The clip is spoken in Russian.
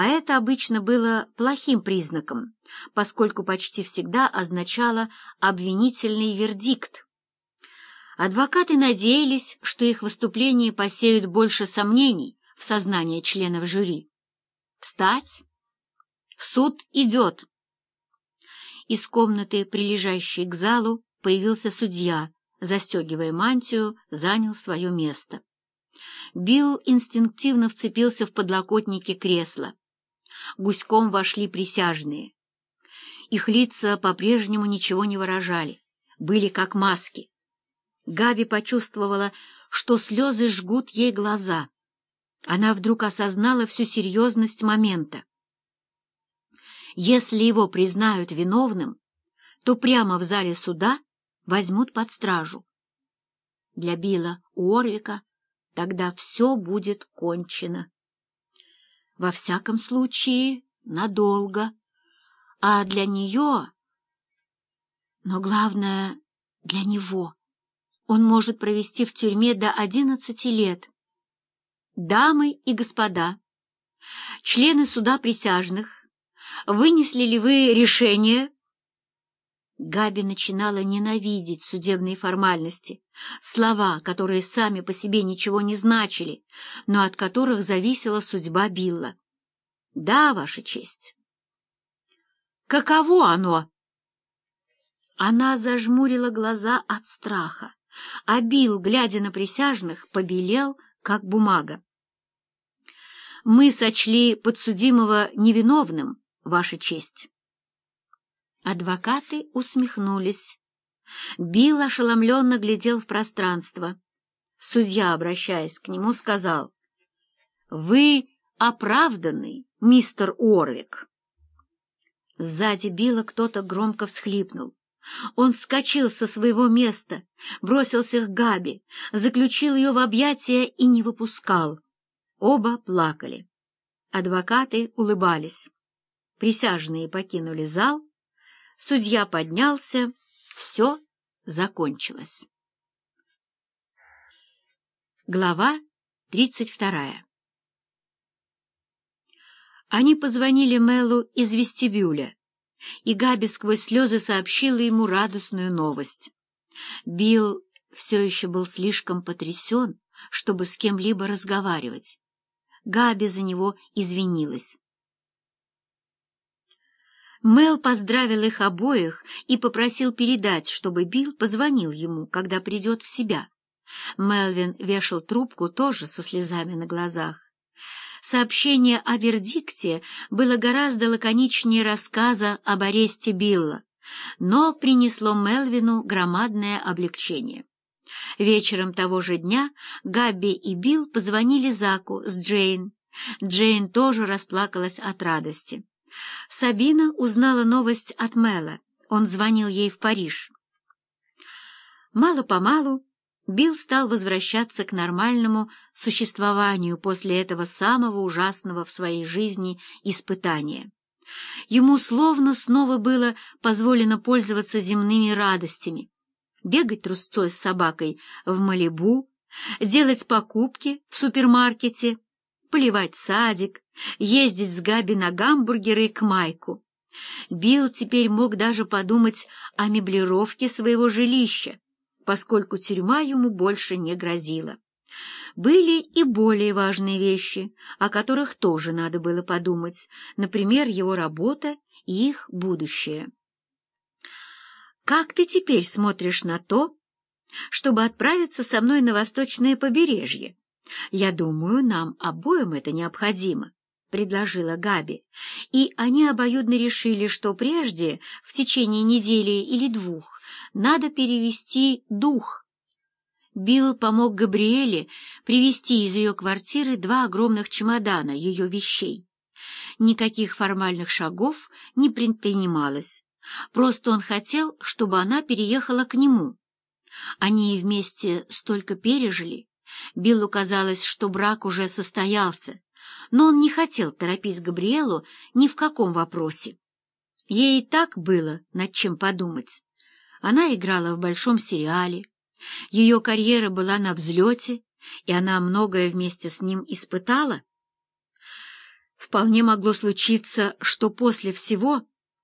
а это обычно было плохим признаком, поскольку почти всегда означало обвинительный вердикт. Адвокаты надеялись, что их выступления посеют больше сомнений в сознании членов жюри. «Встать! Суд идет!» Из комнаты, прилежащей к залу, появился судья, застегивая мантию, занял свое место. Билл инстинктивно вцепился в подлокотники кресла. Гуськом вошли присяжные. Их лица по-прежнему ничего не выражали, были как маски. Габи почувствовала, что слезы жгут ей глаза. Она вдруг осознала всю серьезность момента. Если его признают виновным, то прямо в зале суда возьмут под стражу. Для Билла Уорвика тогда все будет кончено. Во всяком случае, надолго. А для нее... Но главное, для него. Он может провести в тюрьме до одиннадцати лет. Дамы и господа, члены суда присяжных, вынесли ли вы решение Габи начинала ненавидеть судебные формальности, слова, которые сами по себе ничего не значили, но от которых зависела судьба Билла. «Да, Ваша честь». «Каково оно?» Она зажмурила глаза от страха, а Билл, глядя на присяжных, побелел, как бумага. «Мы сочли подсудимого невиновным, Ваша честь». Адвокаты усмехнулись. Билл ошеломленно глядел в пространство. Судья, обращаясь к нему, сказал, «Вы оправданный, мистер Уорвик». Сзади Билла кто-то громко всхлипнул. Он вскочил со своего места, бросился к Габи, заключил ее в объятия и не выпускал. Оба плакали. Адвокаты улыбались. Присяжные покинули зал, Судья поднялся. Все закончилось. Глава тридцать вторая Они позвонили Мэлу из вестибюля, и Габи сквозь слезы сообщила ему радостную новость. Билл все еще был слишком потрясен, чтобы с кем-либо разговаривать. Габи за него извинилась. Мел поздравил их обоих и попросил передать, чтобы Билл позвонил ему, когда придет в себя. Мелвин вешал трубку тоже со слезами на глазах. Сообщение о вердикте было гораздо лаконичнее рассказа об аресте Билла, но принесло Мелвину громадное облегчение. Вечером того же дня Габби и Билл позвонили Заку с Джейн. Джейн тоже расплакалась от радости. Сабина узнала новость от Мэла. Он звонил ей в Париж. Мало-помалу Билл стал возвращаться к нормальному существованию после этого самого ужасного в своей жизни испытания. Ему словно снова было позволено пользоваться земными радостями, бегать трусцой с собакой в Малибу, делать покупки в супермаркете, поливать садик, ездить с Габи на гамбургеры к Майку. Билл теперь мог даже подумать о меблировке своего жилища, поскольку тюрьма ему больше не грозила. Были и более важные вещи, о которых тоже надо было подумать, например, его работа и их будущее. «Как ты теперь смотришь на то, чтобы отправиться со мной на восточное побережье?» «Я думаю, нам обоим это необходимо», — предложила Габи, и они обоюдно решили, что прежде, в течение недели или двух, надо перевести дух. Билл помог Габриэле привезти из ее квартиры два огромных чемодана ее вещей. Никаких формальных шагов не предпринималось, просто он хотел, чтобы она переехала к нему. Они вместе столько пережили, Биллу казалось, что брак уже состоялся, но он не хотел торопить Габриэлу ни в каком вопросе. Ей и так было над чем подумать. Она играла в большом сериале, ее карьера была на взлете, и она многое вместе с ним испытала. Вполне могло случиться, что после всего